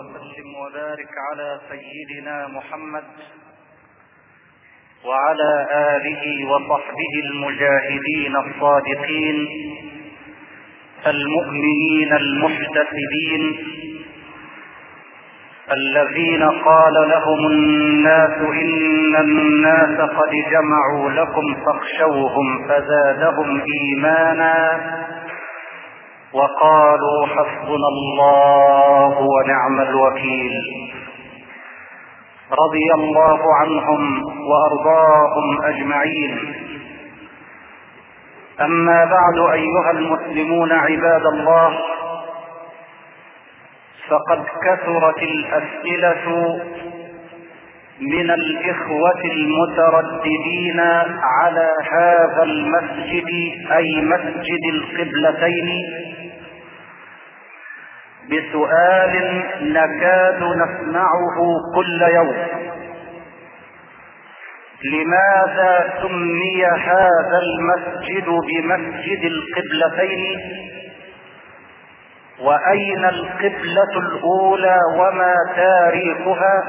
وسلم وبارك على سيدنا محمد وعلى آله وصحبه المجاهدين الصادقين المؤمنين المحتسبين الذين قال لهم الناس إن الناس قد جمعوا لكم فاخشوهم فزادهم إيمانا وقالوا حسبنا الله ونعم الوكيل. رضي الله عنهم وأرضاهم أجمعين. أما بعد أيها المسلمون عباد الله فقد كثرت الأسئلة من الإخوة المترددين على هذا المسجد أي مسجد القبلتين بسؤال نكاد نسمعه كل يوم. لماذا سمي هذا المسجد بمسجد القبلتين؟ وأين القبلة الأولى وما تاريخها؟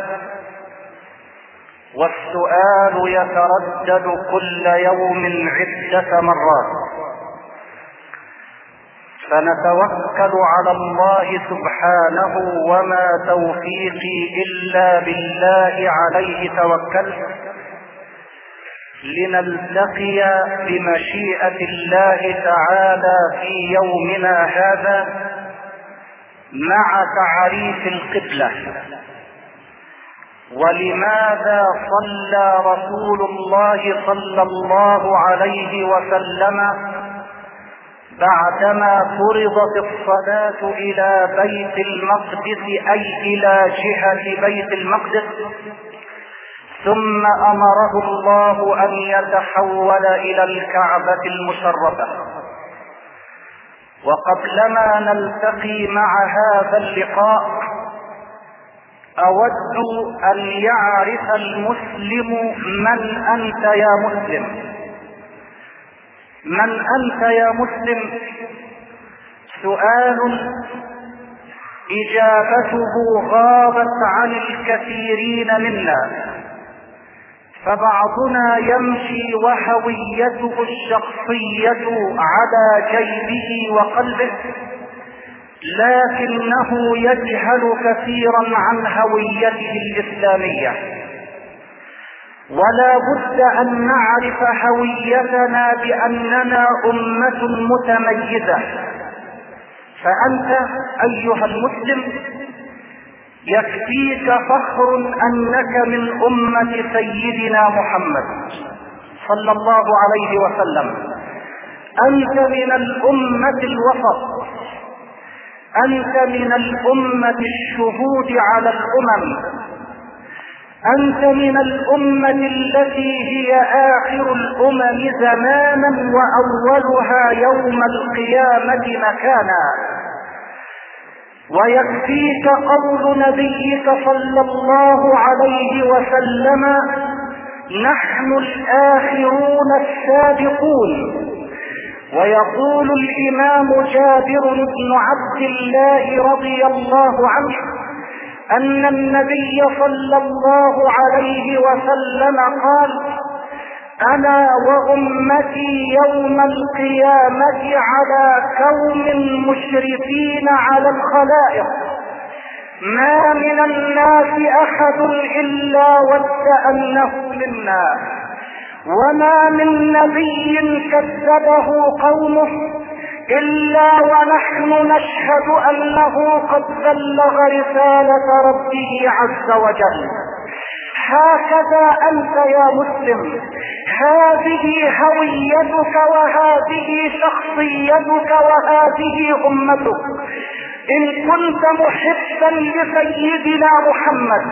والسؤال يتردد كل يوم عدة مرات. فنتوكل على الله سبحانه وما توفيقي إلا بالله عليه توكلت لنلتقي بمشيئة الله تعالى في يومنا هذا مع تعريف القبلة. ولماذا صلى رسول الله صلى الله عليه وسلم بعدما فرضت الصلاة إلى بيت المقدس أي إلى جهة بيت المقدس ثم أمره الله أن يتحول إلى الكعبة المشرفة. وقبلما نلتقي مع هذا اللقاء أود أن يعرف المسلم من أنت يا مسلم. من أنت يا مسلم؟ سؤال إجابته غابت عن الكثيرين منا. فبعضنا يمشي وهويته الشخصية على جيبه وقلبه لكنه يجهل كثيرا عن هويته الإسلامية. ولا بد أن نعرف هويتنا بأننا أمة متميزة. فأنت أيها المسلم يكفيك فخر أنك من أمة سيدنا محمد صلى الله عليه وسلم. أنت من الأمة الوسط. أنت من الأمة الشهود على الأمم. أنت من الأمة التي هي آخر الأمم زمانا وأولها يوم القيامة مكانا. ويكفيك قول نبيك صلى الله عليه وسلم نحن الآخرون السابقون. ويقول الإمام جابر بن عبد الله رضي الله عنه أن النبي صلى الله عليه وسلم قال أنا وأمتي يوم القيامة على كون مشرفين على الخلائق. ما من الناس أحد إلا ود أنه منا وما من نبي كذبه قومه. إلا ونحن نشهد أنه قد بلغ رسالة ربه عز وجل. هكذا أنت يا مسلم. هذه هويتك وهذه شخصيتك وهذه أمتك. إن كنت محبا لسيدنا محمد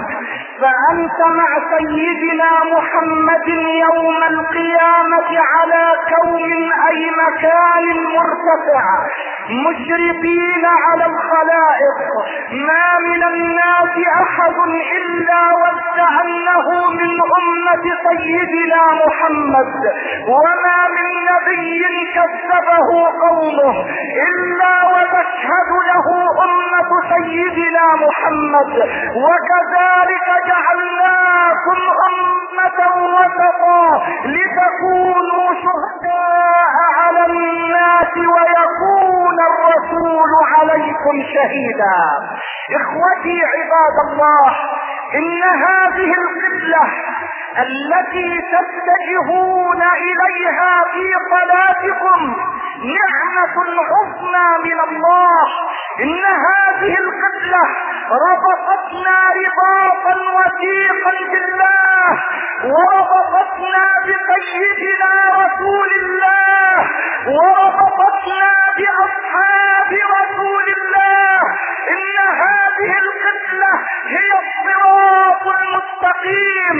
فأنت مع سيدنا محمد يوم القيامة على كون أي مكان مرتفع مشرفين على الخلائق. ما من الناس أحد إلا ود أنه من أمة سيدنا محمد. وما من نبي كذبه قومه إلا وتشهد له أمة سيدنا محمد. وكذلك جعلناكم أمة وسطا لتكونوا شهداء على الناس ويكون الرسول عليكم شهيدا. إخوتي عباد الله إن هذه القبلة التي تتجهون إليها في صلاتكم نعمة عظمى من الله. إن هذه القبلة ربطتنا رباطا وثيقا بالله وربطتنا بسيدنا رسول الله وربطتنا بأصحاب رسول الله. إن هذه القبلة هي الصراط المستقيم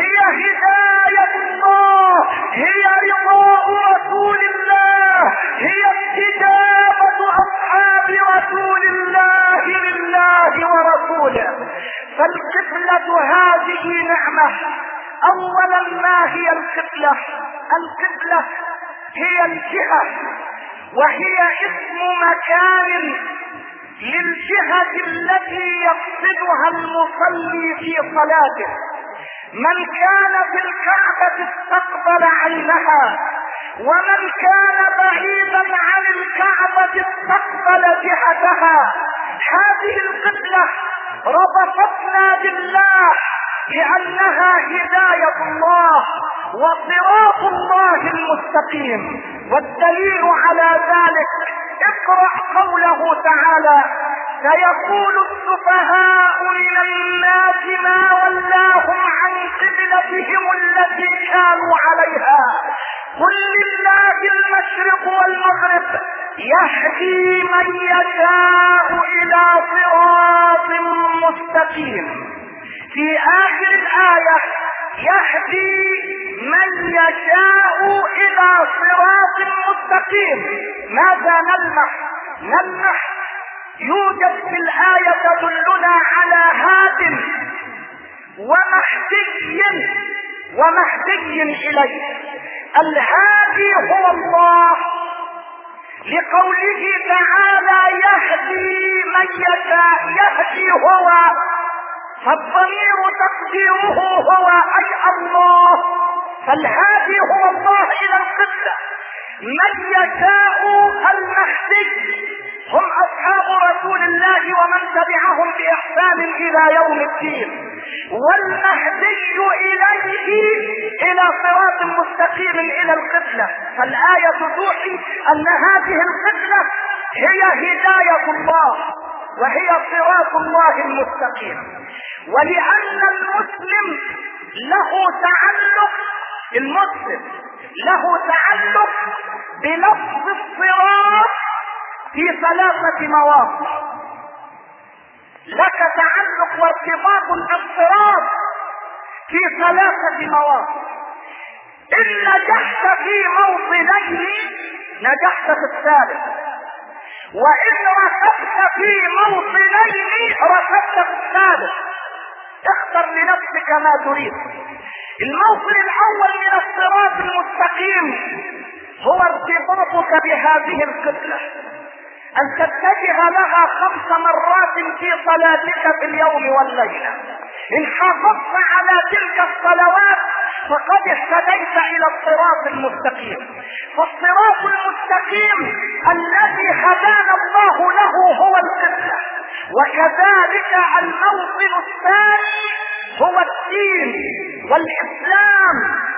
هي هداية هذه نعمة. اولا ما هي القبلة؟ القبلة هي الجهة وهي اسم مكان للجهة التي يقصدها المصلي في صلاته. من كان في الكعبة استقبل عينها ومن كان بعيدا عن الكعبة استقبل جهتها. هذه القبلة ربطتنا بالله. لأنها هداية الله وصراط الله المستقيم. والدليل على ذلك اقرأ قوله تعالى سيقول السفهاء من الناس ما ولاهم عن قبلتهم التي كانوا عليها. قل لله المشرق والمغرب يهدي من يشاء إلى صراط مستقيم. في آخر الآية يهدي من يشاء إلى صراط مستقيم. ماذا نلمح؟ نلمح يوجد في الآية تدلنا على هاد ومهدي ومهدي إليه. الهادي هو الله. لقوله تعالى يهدي من يشاء يهدي هو فالضمير تقديره هو أي الله. فالهادي هو الله إلى القبلة من يشاء المهدي. هم أصحاب رسول الله ومن تبعهم بإحسان إلى يوم الدين. والمهدي إليه إلى صراط مستقيم إلى القبلة فالآية توحي أن هذه القبلة هي هداية الله وهي صراط الله المستقيم. ولأن المسلم له تعلق المسلم له تعلق بلفظ الصراط في ثلاثة مواقع لك تعلق وارتباط بالصراط في ثلاثة مواقع إن نجحت في موطنين نجحت في الثالث. وإن ركبت في موطنين ركبت في الثالث. اختر لنفسك ما تريد. الموطن الأول من الصراط المستقيم هو ارتباطك بهذه القبلة أن تتجه لها خمس مرات في صلاتك في اليوم والليلة إن حافظت على تلك الصلوات فقد اهتديت إلى الصراط المستقيم. فالصراط المستقيم الذي هدانا الله له هو القبلة وكذلك الموطن الثاني هو الدين والإسلام.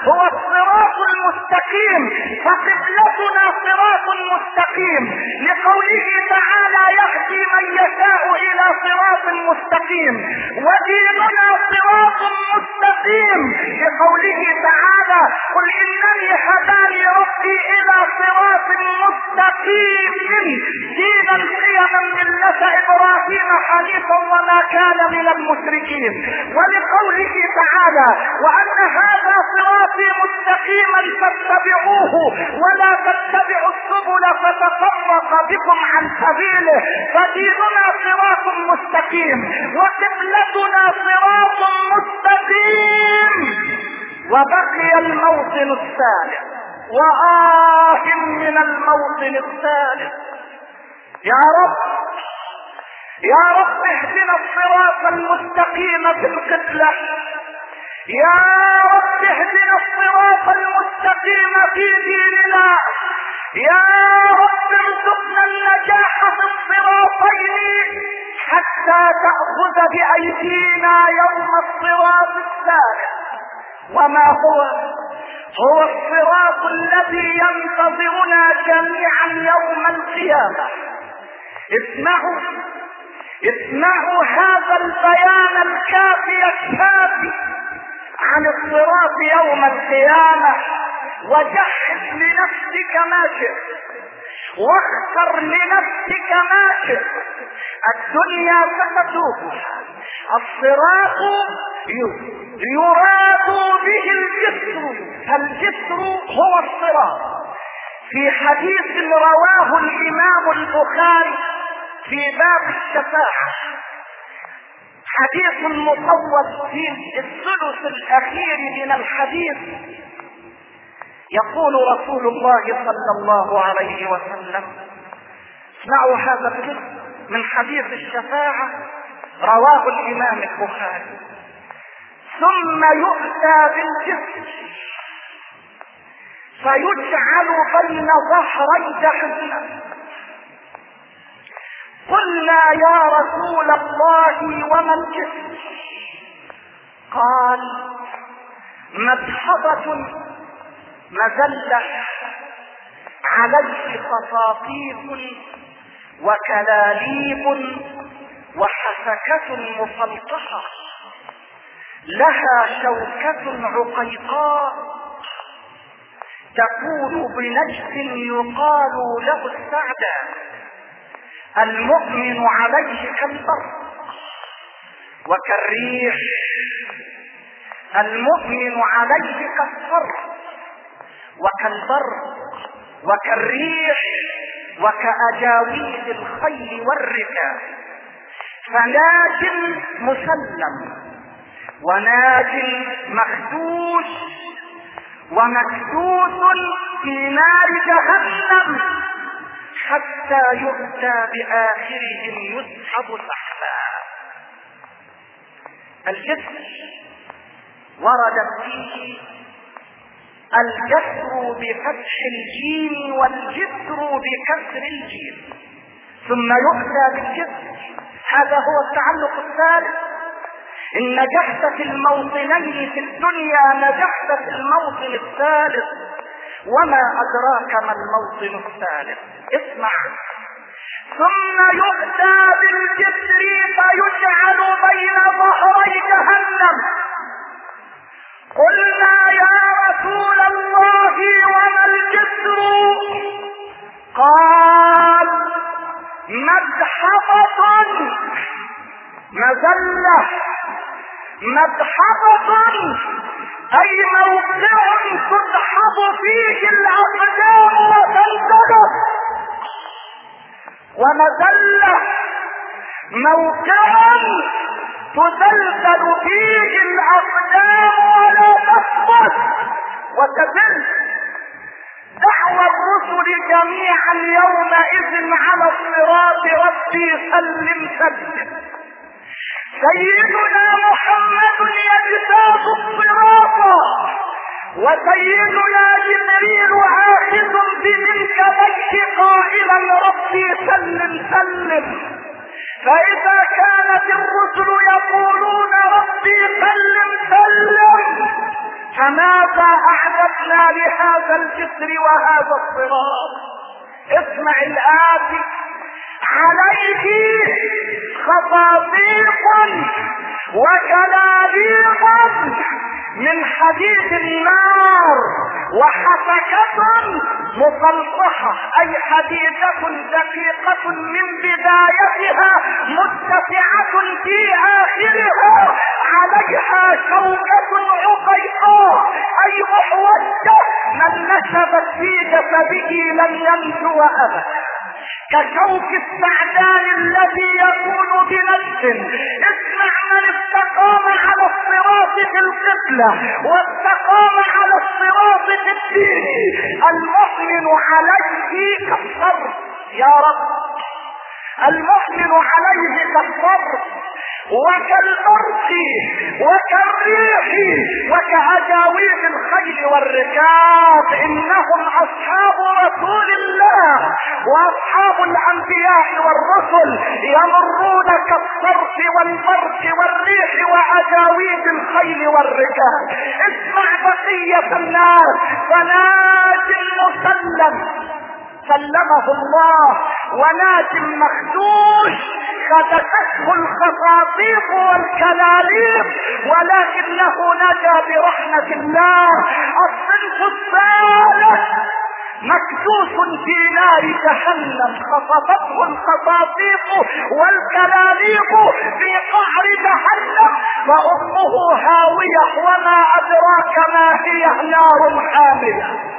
هو الصراط المستقيم. فقبلتنا صراط مستقيم. لقوله مستقيم. وديننا صراط مستقيم. لقوله تعالى قل إنني هداني ربي إلى صراط مستقيم. دينا قيما ملة إبراهيم حنيفا وما كان من المشركين. ولقوله تعالى وأن هذا صراطي مستقيما فاتبعوه ولا تتبعوا السبل فتفرق بكم عن سبيله. فديننا صراط مستقيم وقبلتنا صراط مستقيم. وبقي الموطن الثالث. وآه من الموطن الثالث يا رب يا رب اهدنا الصراط المستقيم في القبلة. يا رب اهدنا الصراط المستقيم في ديننا. يا رب ارزقنا النجاح في الصراطين حتى تأخذ بأيدينا يوم الصراط الثالث. وما هو هو الصراط الذي ينتظرنا جميعا يوم القيامة. اسمعوا اسمعوا هذا البيان الكافي الكافي عن الصراط يوم القيامة. وجهز لنفسك ما شئت واختر لنفسك ما شئت. الدنيا ستتوبها الصراط يراد به الجسر. فالجسر هو الصراط في حديث رواه الإمام البخاري في باب الشفاعة. حديث مطول في الثلث الأخير من الحديث. يقول رسول الله صلى الله عليه وسلم اسمعوا هذا الجزء من حديث الشفاعة. رواه الإمام البخاري. ثم يؤتى بالجسم فيجعل بين ظهري جهنم. قلنا يا رسول الله وما الجسم قال مدحضة مذلة عليه خطاطيف وكلاليب وحسكة مفلطحة لها شوكة عقيقاء. تكون بنجد يقال له السعدى المؤمن عليه كالبر. وكالريح المؤمن عليه كالصر. وكالبر وكالريح وكأجاويد الخيل والركاب فناج مسلم وناج مخدوش ومكدوس في نار جهنم حتى يؤتى بآخرهم يسحب سحبا. الجسر ورد فيه الجسر بفتح الجيم والجسر بكسر الجيم ثم يؤتى بالجسر هذا هو التعلق الثالث. إن نجحت في الموطنين في الدنيا نجحت في الموطن الثالث. وما أدراك ما الموطن الثالث. اسمع. ثم يؤتى بالجسر فيجعل بين ظهري جهنم. قلنا يا رسول الله وما الجسر؟ قال مدحضة. مذلة. مدحضة. أي موقع تدحض فيه الأقدام وتنتدب ومذلة. موقع تزلزل فيه الأقدام ولا تثبت وتذل دعوى الرسل جميعا يومئذ على الصراط ربي سلم سلم. سيدنا محمد يجتاز الصراط. وسيدنا جبريل آخذ بمنكبيه قائلا ربي سلم سلم. فإذا كانت الرسل يقولون ربي سلم سلم فماذا أعددنا لهذا الجسر وهذا الصراط. اسمع الآتي عليه خطاطيف وكلابيب من حديد النار وحسكة مفلطحة أي حديدة دقيقة من بدايتها مرتفعة في آخرها. عليها شوكة عقيقاء. أي محوجة من نشبت في جسده لن ينجو ابدا كشوك السعدان الذي يكون بنفس اسمع من استقام على الصراط في القبلة واستقام على الصراط في الدين. المؤمن عليه كالصبر يا رب المؤمن عليه كالصبر وكالبرق وكالريح وكعجاويب الخيل والركاب. إنهم أصحاب رسول الله وأصحاب الأنبياء والرسل يمرون كالصرف والبرق والريح وعجاويب الخيل والركاب. اسمع بقية الناس. فناج مسلم سلمه الله. وناج مخدوش خدشته الخطاطيف والكلاليب ولكنه نجا برحمة الله. الصنف الثالث مكسوس في نار جهنم خطفته الخطاطيف والكلاليب في قعر جهنم فأمه هاوية وما أدراك ما هي نار حامية.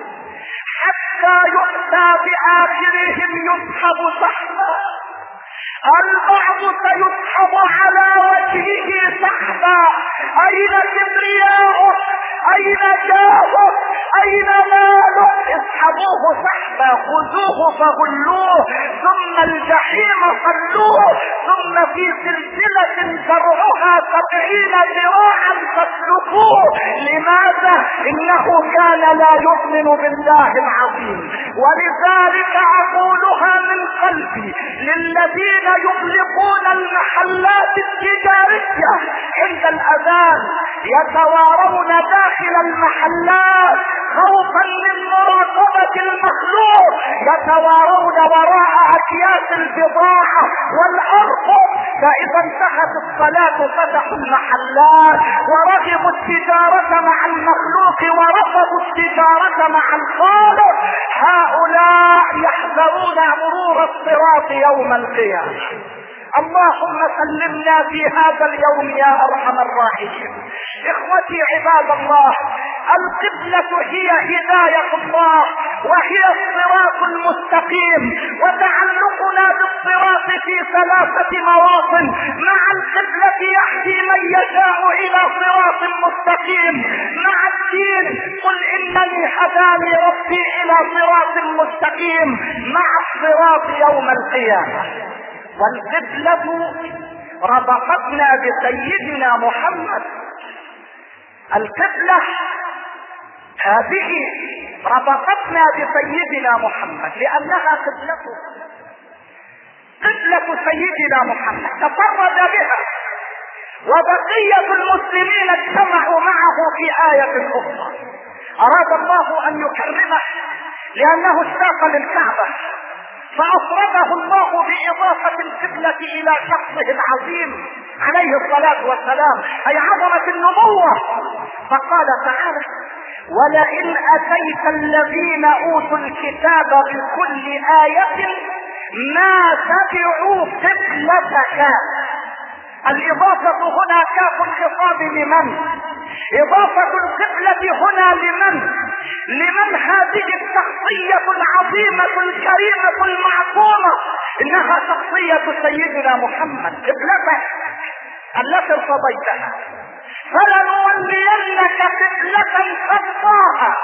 حتى يؤتى بآخرهم يسحب سحبا. البعض سيسحب على وجهه سحبا. أين كبرياؤه أين جاهه أين ماله اسحبوه سحبا خذوه فغلوه ثم الجحيم صلوه ثم في سلسلة فرعها سبعين ذراعا فاسلكوه. لماذا؟ إنه كان لا يؤمن بالله العظيم. ولذلك أقولها من قلبي للذين يغلقون المحلات التجارية عند الأذان يتوارون داخل المحلات خوفا من مراقبة المخلوق يتوارون وراء أكياس البضاعة والأرض. فإذا انتهت الصلاة فتحوا المحلات ورغبوا التجارة مع المخلوق ورفضوا التجارة مع الخالق. هؤلاء يحذرون مرور الصراط يوم القيامة. اللهم سلمنا في هذا اليوم يا أرحم الراحمين. إخوتي عباد الله القبلة هي هداية الله وهي الصراط المستقيم وتعلقنا بالصراط في ثلاثة مواطن. مع القبلة يهدي من يشاء إلى صراط مستقيم. مع الدين قل إنني هداني ربي إلى صراط مستقيم. مع الصراط يوم القيامة. والقبلة ربطتنا بسيدنا محمد. القبلة هذه ربطتنا بسيدنا محمد لأنها قبلته قبلة سيدنا محمد تفرد بها. وبقية المسلمين اجتمعوا معه في آية أخرى. أراد الله أن يكرمه لأنه اشتاق للكعبة. فأفرده الله بإضافة القبلة إلى شخصه العظيم عليه الصلاة والسلام أي عظمة النبوة. فقال تعالى ولئن أتيت الذين أوتوا الكتاب بكل آية ما تبعوا قبلتك الإضافة هنا كاف الخطاب لمن؟ إضافة القبلة هنا لمن؟ لمن هذه الشخصية إنها شخصية سيدنا محمد قبلته التي ارتضيتها. فلنولينك قبلة ترضاها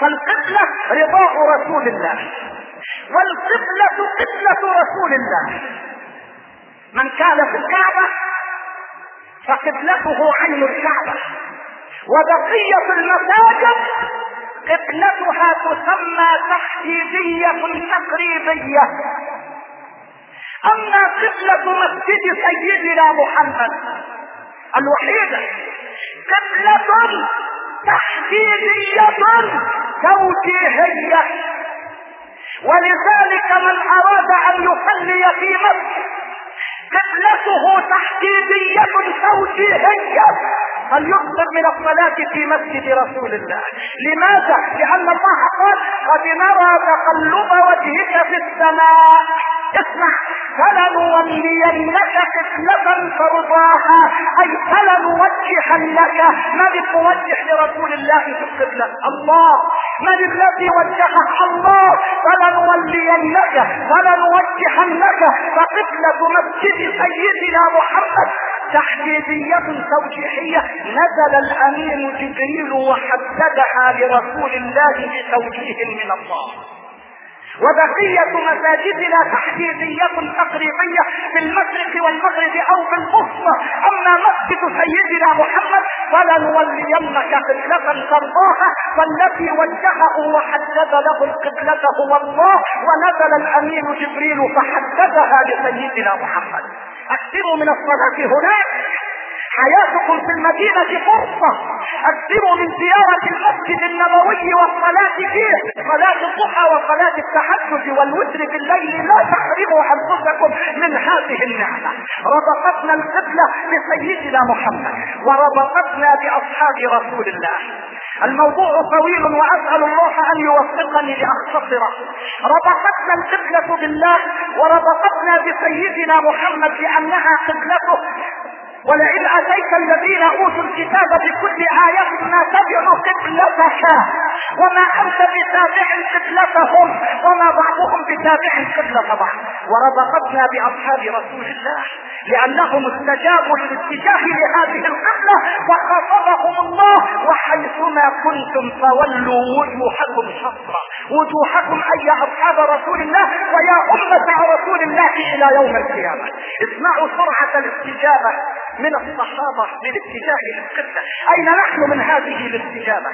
فالقبلة رضاء رسول الله. والقبلة قبلة رسول الله. من كان في الكعبة فقبلته عين الكعبة. وبقية المساجد قبلتها تسمى تحديدية تقريبية. اما قبلة مسجد سيدنا محمد. الوحيدة قبلة تحديدية توجيهية ولذلك من أراد أن يصلي في مسجد قبلته تحديدية توجيهية فليكثر من الصلاة في مسجد رسول الله. لماذا؟ لأن الله قال قد نرى تقلب وجهك في السماء. اسمع فلنولينك قبلة ترضاها أي فلنوجهنك من الموجه لرسول الله في القبلة؟ الله. من الذي وجهك الله. فلنولينك فلنوجهنك فقبلة مسجد سيدنا محمد. تحديدية توجيهية نزل الامين جبريل وحددها لرسول الله بتوجيه من الله. وبقية مساجدنا تحديدية تقريبية في المشرق والمغرب أو في الوسطى أما مسجد سيدنا محمد فلنولينك قبلة ترضاها. فالتي وجهه وحدد له القبلة هو الله. ونزل الأمين جبريل فحددها لسيدنا محمد. أكثروا من الصلاة هناك. حياتكم في المدينة فرصة. اكثروا من زيارة المسجد النبوي والصلاة فيه. صلاة الضحى وصلاة التحجد والوتر بالليل لا تحرموا أنفسكم من هذه النعمة. ربطتنا القبلة بسيدنا محمد وربطتنا بأصحاب رسول الله. الموضوع طويل وأسأل الله أن يوفقني لأختصره. ربطتنا القبلة بالله وربطتنا بسيدنا محمد لانها قبلته. ولئن آتيت الذين أوتوا الكتاب بكل آية ما تبعوا قبلتك وما أنت بتابع قبلتهم وما بعضهم بتابع قبلة بعض. وربطتنا بأصحاب رسول الله لأنهم استجابوا للاتجاه لهذه القبلة فخاطبهم الله وحيثما كنتم فولوا وجوهكم شطرا وجوهكم أي أصحاب رسول الله ويا أمة رسول الله إلى يوم القيامة. اسمعوا سرعة الاستجابة من الصحابة للاتجاه للقبلة. أين نحن من هذه الاستجابة؟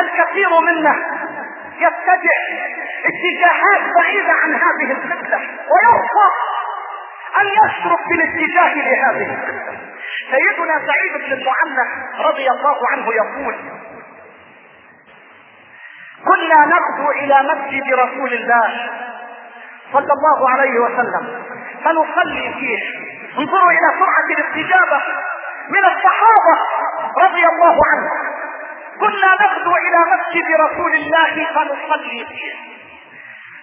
الكثير منا يتجه اتجاهات بعيدة عن هذه القبلة ويرفض أن يشرك بالاتجاه لهذه. سيدنا سعيد بن المعلى رضي الله عنه يقول كنا نغدو إلى مسجد رسول الله صلى الله عليه وسلم فنصلي فيه. انظروا إلى سرعة الاستجابة من الصحابة رضي الله عنهم. كنا نغدو إلى مسجد رسول الله فنصلي فيه.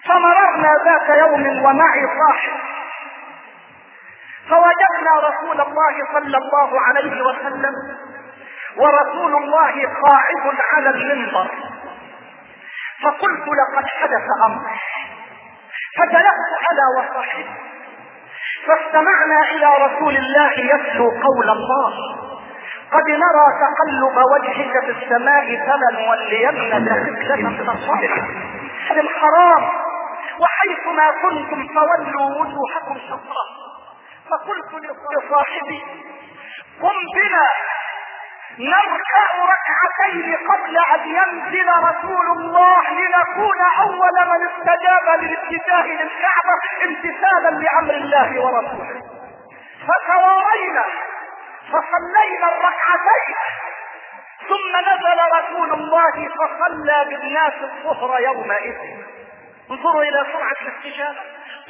فمررنا ذات يوم ومعي صاحب. فوجدنا رسول الله صلى الله عليه وسلم ورسول الله قاعد على المنبر. فقلت لقد حدث أمر. فجلست أنا وصاحبي فاستمعنا إلى رسول الله يتلو قول الله. قد نرى تقلب وجهك في السماء فلنولينك قبلة صالحة الحرام وحيثما كنتم فولوا وجوهكم شطرة. فقلت لصاحبي قم بنا. نركع ركعتين قبل أن ينزل رسول الله لنكون أول من استجاب للاتجاه للكعبة امتثالا لأمر الله ورسوله. فتوارينا فصلينا الركعتين. ثم نزل رسول الله فصلى بالناس الظهر يومئذ. انظروا إلى سرعة الاستجابة.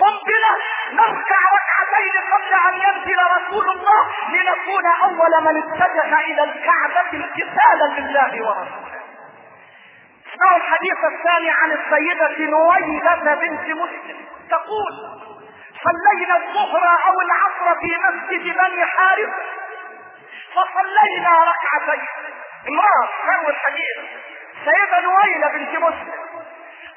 قم بنا نركع ركعتين قبل أن ينزل رسول الله لنكون أول من اتجه إلى الكعبة امتثالا لله ورسوله. اسمعوا الحديث الثاني عن السيدة نويلة بنت مسلم. تقول صلينا الظهر أو العصر في مسجد بني حارث فصلينا ركعتين. امرأة حلو الحديث؟ سيدة نويلة بنت مسلم.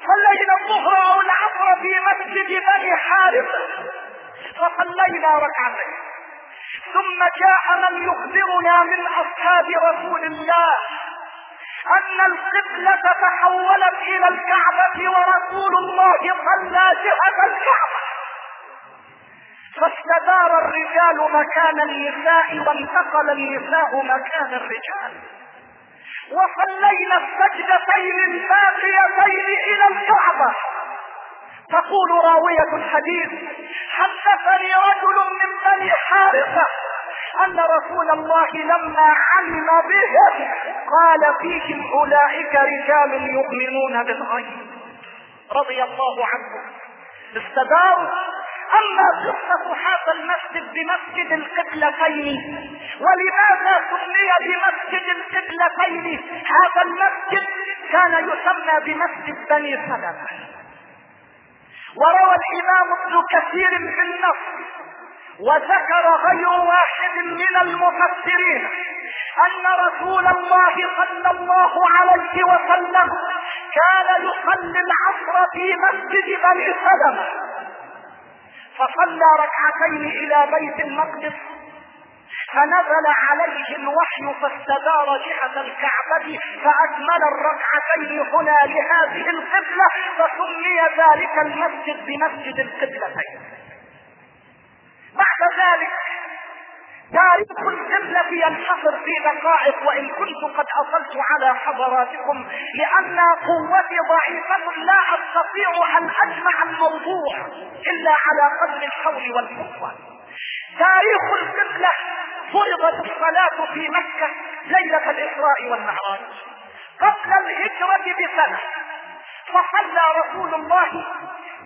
صلينا الظهر أو العصر في مسجد بني حارث. فصلينا ركعتين. ثم جاء من يخبرنا من أصحاب رسول الله أن القبلة تحولت إلى الكعبة ورسول الله صلى جهة الكعبة. فاستدار الرجال مكان النساء وانتقل النساء مكان الرجال. وصلينا السجدتين الباقيتين إلى الكعبة. تقول راوية الحديث حدثني رجل من بني حارثة أن رسول الله لما علم بهم قال فيهم أولئك رجال يؤمنون بالغيب. رضي الله عنهم. استداروا أما قصة هذا المسجد بمسجد القبلتين ولماذا سمي بمسجد القبلتين؟ هذا المسجد كان يسمى بمسجد بني سلمة. وروى الإمام ابن كثير في النص وذكر غير واحد من المفسرين أن رسول الله صلى الله عليه وسلم كان يصلي العصر في مسجد بني سلمة. فصلى ركعتين إلى بيت المقدس فنزل عليه الوحي فاستدار جهة الكعبة فأكمل الركعتين هنا لهذه القبلة فسمي ذلك المسجد بمسجد القبلتين. بعد ذلك تاريخ القبلة ينحصر في دقائق وإن كنت قد أصلت على حضراتكم لأن قوتي ضعيفة لا أستطيع أن أجمع الموضوع إلا على قدر الحول والقوة. تاريخ القبلة فرضت الصلاة في مكة ليلة الإسراء والمعراج. قبل الهجرة بسنة فصلى رسول الله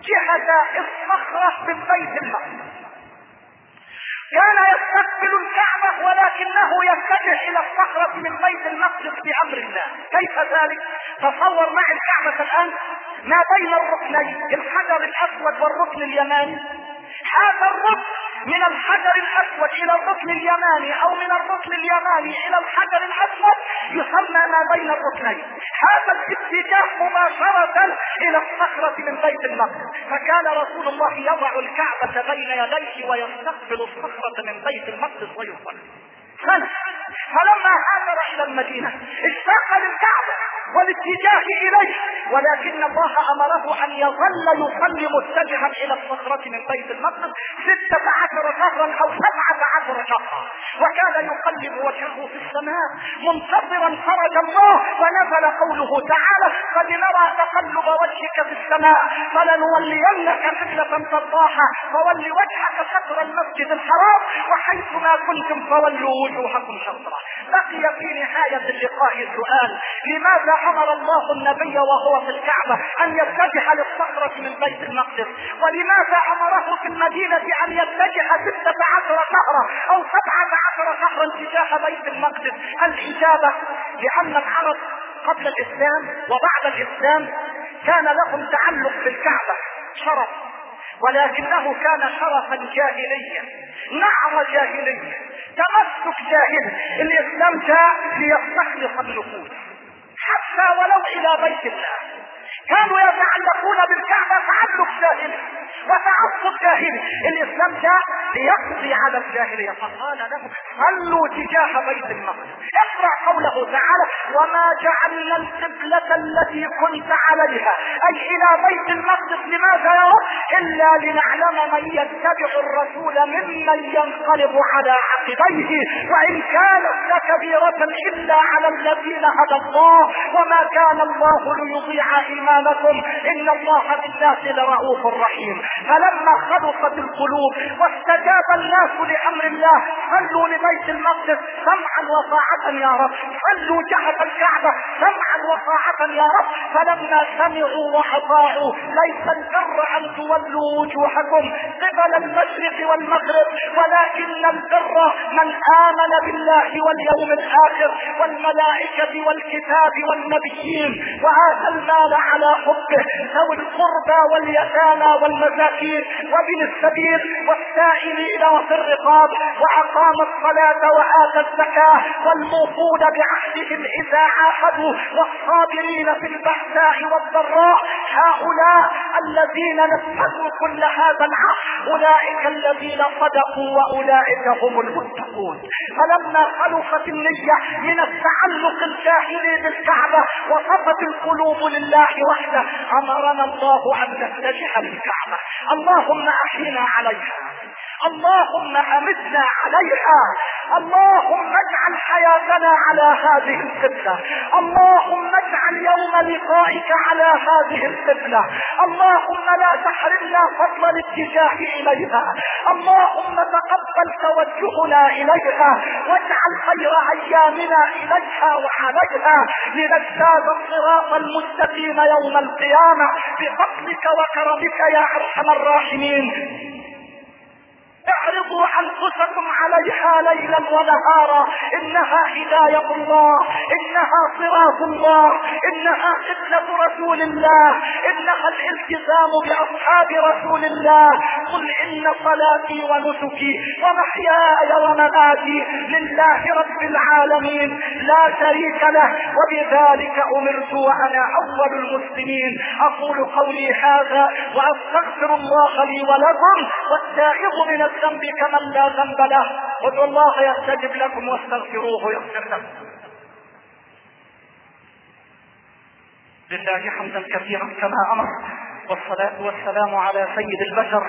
جهة الصخرة من بيت المقدس. كان يستقبل الكعبة ولكنه يتجه إلى الصخرة من بيت المقدس بامر الله. كيف ذلك؟ تصور معي الكعبة الآن ما بين الركنين الحجر الأسود والركن اليماني. هذا الركن من الحجر الأسود إلى الركن اليماني أو من الركن اليماني إلى الحجر الأسود يسمى ما بين الركنين. هذا الاتجاه مباشرة إلى الصخرة من بيت المقدس. فكان رسول الله يضع الكعبة بين يديه ويستقبل الصخرة من بيت المقدس ويصلي. فلما هاجر إلى المدينة اشتاق للكعبة والاتجاه إليه ولكن الله أمره أن يظل يصلي متجها إلى الصخرة من بيت المقدس ستة عشر شهرا أو سبعة عشر شهرا. وكان يقلب وجهه في السماء منتظرا فرج الله ونزل قوله تعالى قد نرى تقلب وجهك في السماء فلنولينك قبلة ترضاها فول وجهك شطر المسجد الحرام وحيث ما كنتم فولوا وجوهكم شطره بقي في نهاية اللقاء سؤال لماذا أمر الله النبي وهو في الكعبة أن يتجه للصخرة من بيت المقدس؟ ولماذا أمره في المدينة أن يتجه ستة عشر شهرا أو سبعة عشر شهرا تجاه بيت المقدس؟ الإجابة لأن العرب قبل الإسلام وبعد الإسلام كان لهم تعلق بالكعبة شرف. ولكنه كان شرفا جاهليا. نعر جاهليا. تمسك جاهلي الإسلام جاء ليستخلص النفوس. حتى ولو إلى بيت الله. كانوا يتعلقون بالكعبة تعلق جاهلي وتعصب جاهلي. الإسلام جاء ليقضي على الجاهلية. فقال لهم صلوا تجاه بيت المقدس. اقرأ قوله تعالى وما جعلنا القبلة التي كنت عليها. أي إلى بيت المقدس لماذا يا رب؟ إلا لنعلم من يتبع الرسول ممن ينقلب على عقبيه. وإن كانت لكبيرة إلا على الذين هدى الله وما كان الله ليضيع ايمانكم إن الله بالناس لرؤوف رحيم. فلما خلصت القلوب واستجاب الناس لأمر الله صلوا لبيت المقدس سمعا وطاعة يا رب. صلوا جهة الكعبة سمعا وطاعة يا رب. فلما سمعوا وأطاعوا ليس البر أن تولوا وجوهكم قبل المشرق والمغرب ولكن البر من آمن بالله واليوم الآخر والملائكة والكتاب والنبيين وآتى المال على حبه ذوي القربى واليتامى والمساكين وابن السبيل والسائلين وفي الرقاب وأقام الصلاة وآتى الزكاة والموفون بعهدهم إذا عاهدوا والصابرين في البأساء والضراء. هؤلاء الذين نفذوا كل هذا العهد. أولئك الذين صدقوا وأولئك هم المتقون. فلما خلصت النية من التعلق الجاهلي بالكعبة وصفت القلوب لله وحده أمرنا الله أن نتجه بالكعبة اللهم أحينا عليها. اللهم أمتنا عليها. اللهم اجعل حياتنا على هذه القبلة اللهم اجعل يوم لقائك على هذه القبلة اللهم لا تحرمنا فضل الاتجاه إليها. اللهم تقبل توجهنا إليها. واجعل خير أيامنا إليها وعليها. لنجتاز الصراط المستقيم يوم القيامة. بفضلك وكرمك يا أرحم الراحمين. اعرضوا انفسكم عليها ليلا ونهارا إنها هداية الله إنها صراط الله إنها قبلة رسول الله إنها الالتزام بأصحاب رسول الله. قل إن صلاتي ونسكي ومحياي ومماتي لله رب العالمين لا شريك له وبذلك أمرت وأنا أول المسلمين. أقول قولي هذا وأستغفر الله لي ولكم والتائب من الذنب كمن لا ذنب له. ادعوا الله يستجب لكم واستغفروه يغفر لكم. لله حمدا كثيرا كما أمر. والصلاة والسلام على سيد البشر.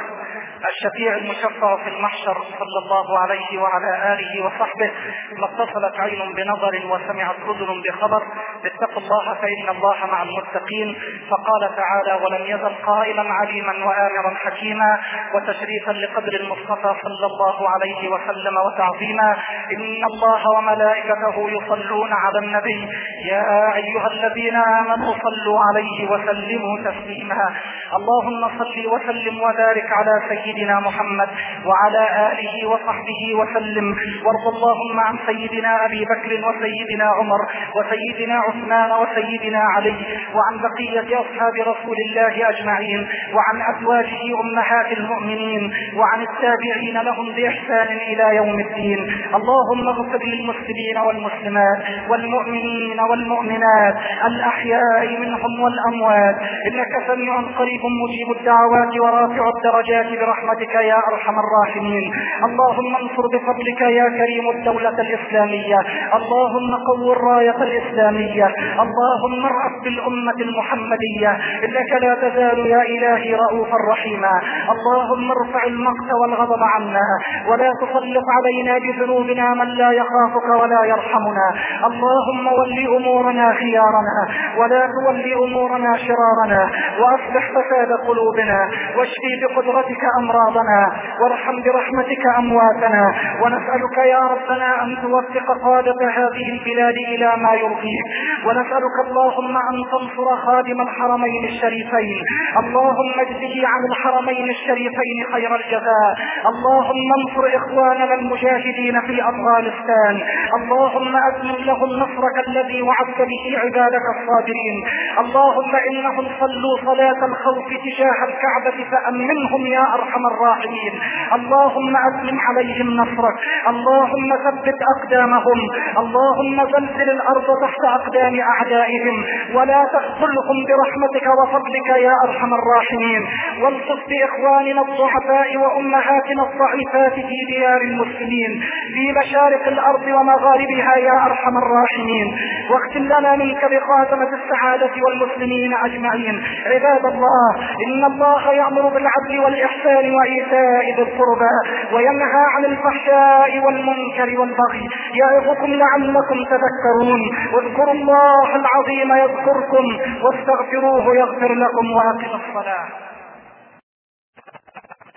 الشفيع المشفع في المحشر صلى الله عليه وعلى آله وصحبه ما اتصلت عين بنظر وسمعت أذن بخبر. اتقوا الله فإن الله مع المتقين. فقال تعالى ولم يزل قائلا عليما وآمرا حكيما وتشريفا لقدر المصطفى صلى الله عليه وسلم وتعظيما. إن الله وملائكته يصلون على النبي. يا أيها الذين آمنوا صلوا عليه وسلموا تسليما. اللهم صل وسلم وبارك على سيدنا محمد وعلى آله وصحبه وسلم. وارض اللهم عن سيدنا أبي بكر وسيدنا عمر وسيدنا عثمان وسيدنا علي وعن بقية أصحاب رسول الله أجمعين وعن أزواجه أمهات المؤمنين وعن التابعين لهم بإحسان إلى يوم الدين. اللهم اغفر للمسلمين والمسلمات والمؤمنين والمؤمنات الأحياء منهم والأموات إنك سميع قريب مجيب الدعوات ورافع الدرجات برحمتك. يا أرحم الراحمين. اللهم انصر بفضلك يا كريم الدولة الإسلامية. اللهم قو الراية الإسلامية. اللهم ارأف بالأمة المحمدية. إنك لا تزال يا إلهي رؤوفا رحيما. اللهم ارفع المقت والغضب عنا. ولا تسلط علينا بذنوبنا من لا يخافك ولا يرحمنا. اللهم ول أمورنا خيارنا. ولا تول أمورنا شرارنا. وأصلح فساد قلوبنا. واشفي بقدرتك أمراضنا وارحم برحمتك أمواتنا ونسألك يا ربنا أن توفق قاده هذه البلاد إلى ما يرضيك. ونسألك اللهم أن تنصر خادم الحرمين الشريفين. اللهم اجزه عن الحرمين الشريفين خير الجزاء. اللهم انصر إخواننا المجاهدين في أفغانستان. اللهم اتمم لهم نصرك الذي وعدت به عبادك الصابرين. اللهم إنهم صلوا صلاة الخوف تجاه الكعبة فأمنهم يا أرحم الراحمين. اللهم أسلم عليهم نصرك. اللهم ثبت أقدامهم. اللهم زلزل الأرض تحت أقدام أعدائهم. ولا تخذلهم برحمتك وفضلك يا أرحم الراحمين. والطف بإخواننا الضعفاء وأمهاتنا الضعيفات في ديار المسلمين. في مشارق الأرض ومغاربها يا أرحم الراحمين. واختم لنا منك بخاتمة السعادة والمسلمين أجمعين. عباد الله إن الله يأمر بالعدل والإحسان وإيتاء ذي القربى وينهى عن الفحشاء والمنكر والبغي يعظكم لعلكم تذكرون. واذكروا الله العظيم يذكركم واستغفروه يغفر لكم وأقم الصلاة.